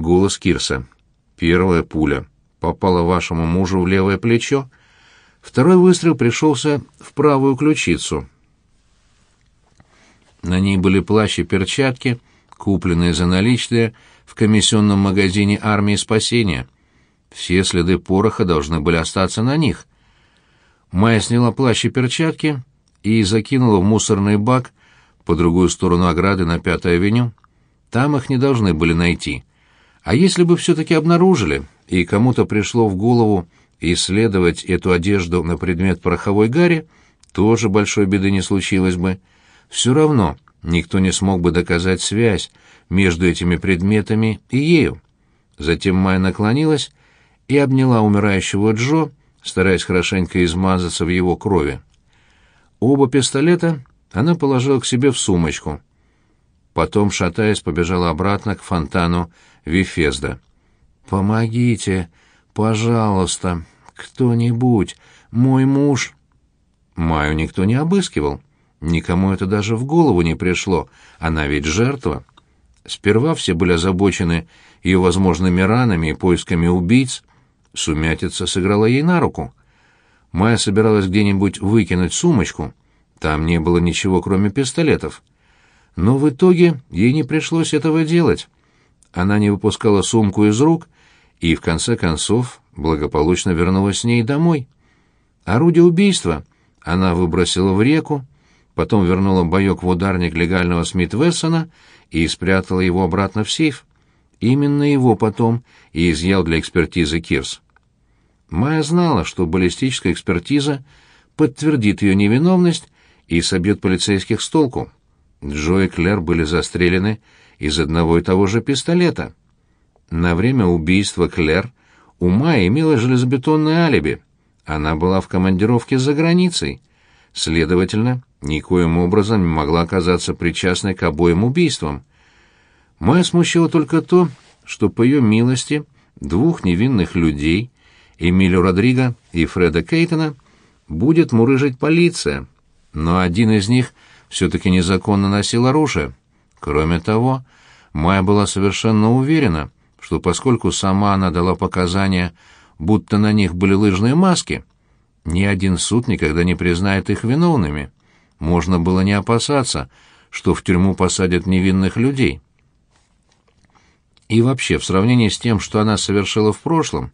Голос Кирса. «Первая пуля попала вашему мужу в левое плечо. Второй выстрел пришелся в правую ключицу. На ней были плащ и перчатки, купленные за наличные в комиссионном магазине армии спасения. Все следы пороха должны были остаться на них. Майя сняла плащ и перчатки и закинула в мусорный бак по другую сторону ограды на Пятой авеню. Там их не должны были найти. А если бы все-таки обнаружили, и кому-то пришло в голову исследовать эту одежду на предмет пороховой гари, тоже большой беды не случилось бы. Все равно никто не смог бы доказать связь между этими предметами и ею. Затем Майя наклонилась и обняла умирающего Джо, стараясь хорошенько измазаться в его крови. Оба пистолета она положила к себе в сумочку. Потом, шатаясь, побежала обратно к фонтану Вифезда. «Помогите, пожалуйста, кто-нибудь, мой муж...» Маю никто не обыскивал. Никому это даже в голову не пришло, она ведь жертва. Сперва все были озабочены ее возможными ранами и поисками убийц. Сумятица сыграла ей на руку. Майя собиралась где-нибудь выкинуть сумочку. Там не было ничего, кроме пистолетов. Но в итоге ей не пришлось этого делать. Она не выпускала сумку из рук и, в конце концов, благополучно вернулась с ней домой. Орудие убийства она выбросила в реку, потом вернула боек в ударник легального Смит Вессона и спрятала его обратно в сейф. Именно его потом и изъял для экспертизы Кирс. Майя знала, что баллистическая экспертиза подтвердит ее невиновность и собьет полицейских с толку. Джо и Клэр были застрелены из одного и того же пистолета. На время убийства Клэр у Майи имела железобетонное алиби. Она была в командировке за границей. Следовательно, никоим образом не могла оказаться причастной к обоим убийствам. Майя смущало только то, что по ее милости двух невинных людей, Эмилию Родриго и Фреда Кейтона, будет мурыжить полиция, но один из них все-таки незаконно носил оружие. Кроме того, Майя была совершенно уверена, что поскольку сама она дала показания, будто на них были лыжные маски, ни один суд никогда не признает их виновными. Можно было не опасаться, что в тюрьму посадят невинных людей. И вообще, в сравнении с тем, что она совершила в прошлом,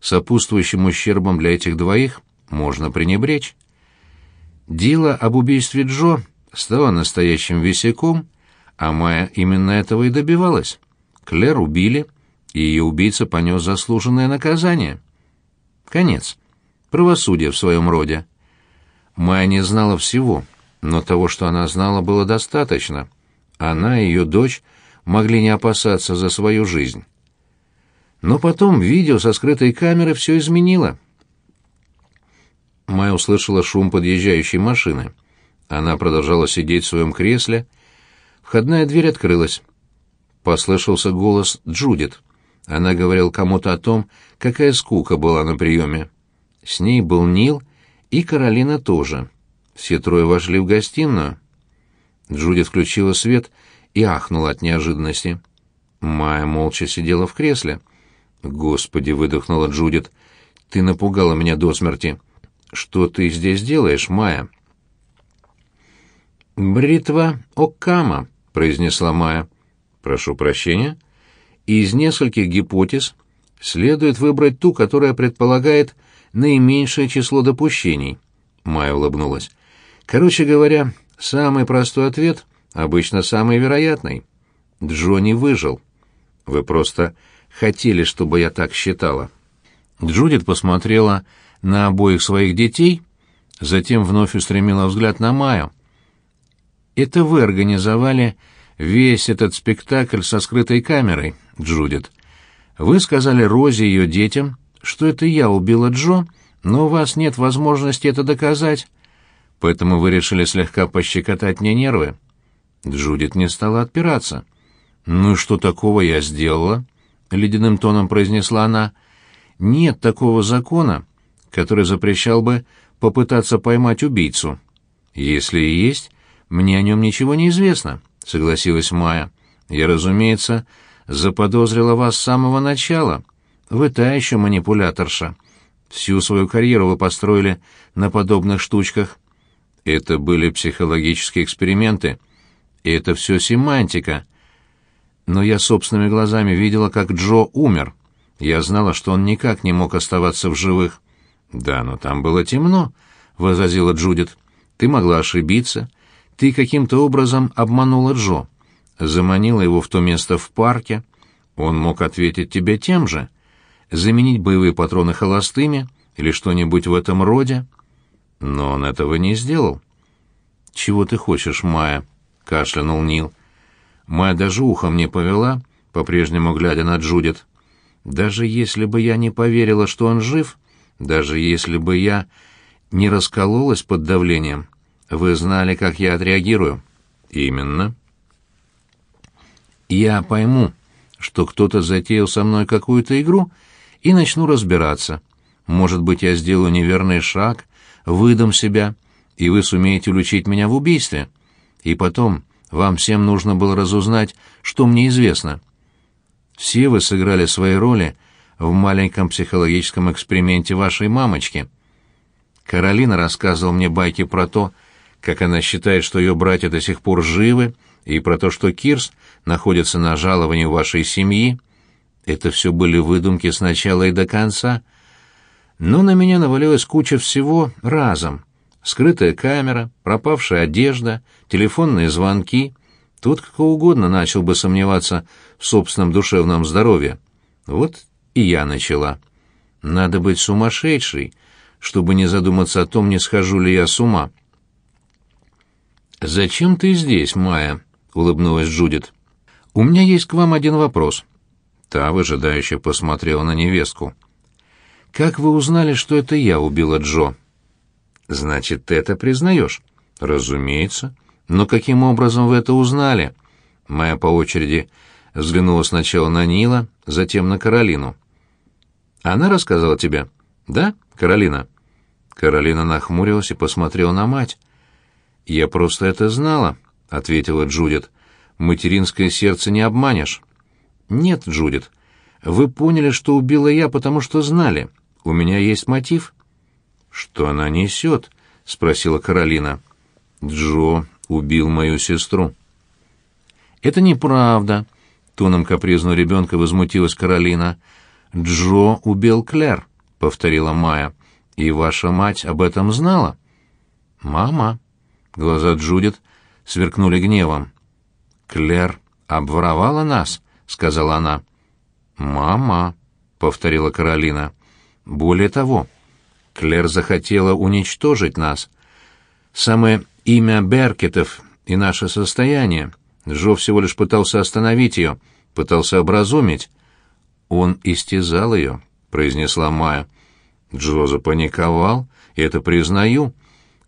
сопутствующим ущербом для этих двоих можно пренебречь. Дело об убийстве Джо стало настоящим висяком, а Майя именно этого и добивалась. Клэр убили, и ее убийца понес заслуженное наказание. Конец. Правосудие в своем роде. Майя не знала всего, но того, что она знала, было достаточно. Она и ее дочь могли не опасаться за свою жизнь. Но потом видео со скрытой камеры все изменило. Майя услышала шум подъезжающей машины. Она продолжала сидеть в своем кресле. Входная дверь открылась. Послышался голос Джудит. Она говорила кому-то о том, какая скука была на приеме. С ней был Нил и Каролина тоже. Все трое вошли в гостиную. Джудит включила свет и ахнула от неожиданности. Майя молча сидела в кресле. «Господи!» — выдохнула Джудит. «Ты напугала меня до смерти. Что ты здесь делаешь, Майя?» «Бритва Оккама», — произнесла Майя. «Прошу прощения. Из нескольких гипотез следует выбрать ту, которая предполагает наименьшее число допущений». Майя улыбнулась. «Короче говоря, самый простой ответ обычно самый вероятный. Джонни выжил. Вы просто хотели, чтобы я так считала». Джудит посмотрела на обоих своих детей, затем вновь устремила взгляд на Майю. Это вы организовали весь этот спектакль со скрытой камерой, Джудит. Вы сказали Розе и ее детям, что это я убила Джо, но у вас нет возможности это доказать. Поэтому вы решили слегка пощекотать мне нервы. Джудит не стала отпираться. «Ну и что такого я сделала?» — ледяным тоном произнесла она. «Нет такого закона, который запрещал бы попытаться поймать убийцу. Если и есть, мне о нем ничего не известно, согласилась Майя. Я, разумеется, заподозрила вас с самого начала. Вы та еще манипуляторша. Всю свою карьеру вы построили на подобных штучках. Это были психологические эксперименты. И это все семантика. Но я собственными глазами видела, как Джо умер. Я знала, что он никак не мог оставаться в живых. «Да, но там было темно», — возразила Джудит. «Ты могла ошибиться. Ты каким-то образом обманула Джо. Заманила его в то место в парке. Он мог ответить тебе тем же. Заменить боевые патроны холостыми или что-нибудь в этом роде. Но он этого не сделал». «Чего ты хочешь, Майя?» — кашлянул Нил. Майя даже ухом не повела, по-прежнему глядя на Джудит. «Даже если бы я не поверила, что он жив, даже если бы я не раскололась под давлением, вы знали, как я отреагирую». «Именно». «Я пойму, что кто-то затеял со мной какую-то игру, и начну разбираться. Может быть, я сделаю неверный шаг, выдам себя, и вы сумеете уличить меня в убийстве. И потом, вам всем нужно было разузнать, что мне известно. Все вы сыграли свои роли в маленьком психологическом эксперименте вашей мамочки. Каролина рассказывала мне байки про то, как она считает, что ее братья до сих пор живы, и про то, что Кирс находится на жаловании вашей семьи. Это все были выдумки сначала и до конца. Но на меня навалилась куча всего разом — Скрытая камера, пропавшая одежда, телефонные звонки. Тут кто угодно начал бы сомневаться в собственном душевном здоровье. Вот и я начала. Надо быть сумасшедшей, чтобы не задуматься о том, не схожу ли я с ума. «Зачем ты здесь, Майя?» — улыбнулась Джудит. «У меня есть к вам один вопрос». Та выжидающе посмотрела на невестку. «Как вы узнали, что это я убила Джо?» Значит, ты это признаешь? Разумеется. Но каким образом вы это узнали? Моя по очереди взглянула сначала на Нила, затем на Каролину. Она рассказала тебе? Да, Каролина? Каролина нахмурилась и посмотрела на мать. Я просто это знала, ответила Джудит. Материнское сердце не обманешь. Нет, Джудит. Вы поняли, что убила я, потому что знали. У меня есть мотив. «Что она несет?» — спросила Каролина. «Джо убил мою сестру». «Это неправда», — тоном капризного ребенка возмутилась Каролина. «Джо убил Клэр», — повторила Майя. «И ваша мать об этом знала?» «Мама». Глаза Джудит сверкнули гневом. «Клэр обворовала нас», — сказала она. «Мама», — повторила Каролина. «Более того, Клэр захотела уничтожить нас. Самое имя Беркетов и наше состояние. Джо всего лишь пытался остановить ее, пытался образумить. Он истязал ее, произнесла Майя. Джо запаниковал, и это признаю.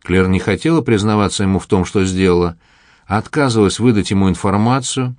Клэр не хотела признаваться ему в том, что сделала, отказывалась выдать ему информацию,